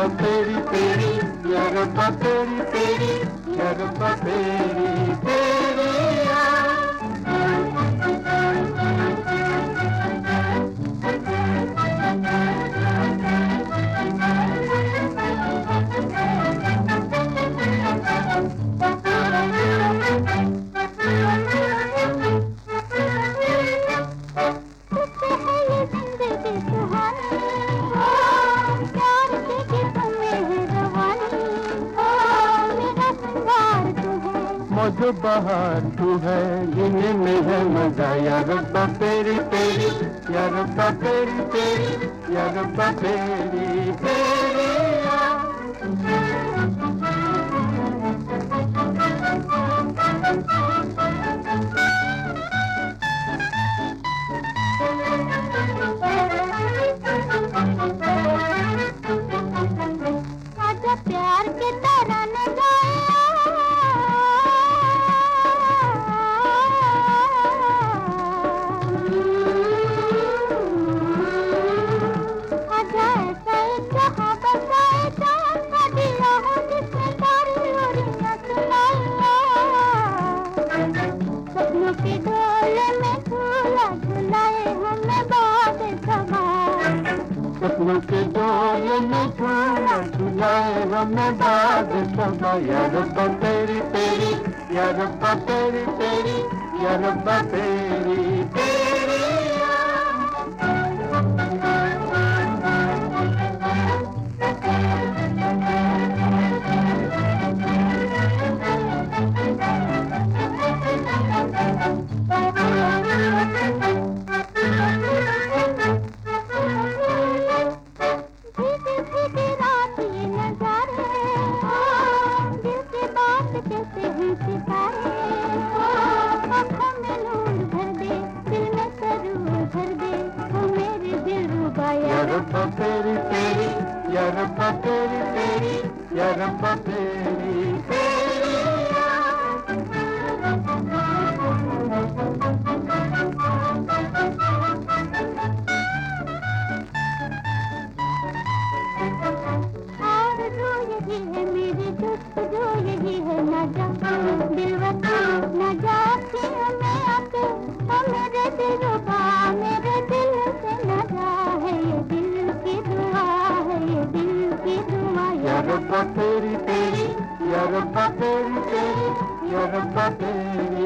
तेरी तेरी तेरी तेरी मौज बहार तू है। इन्हीं में है मज़ा। यार रब्बा तेरी तेरी। या रब्बा तेरी तेरी। या रब्बा तेरी तेरी। के डोले बाद समा या रब्बा तेरी तेरी या रब्बा तेरी। कहते हैं सितारे। आँखों में नूर भर दे, दिल में सरूर तेरी तेरी या तेरी तेरी या तेरी तेरी तेरी या रब्बा तेरी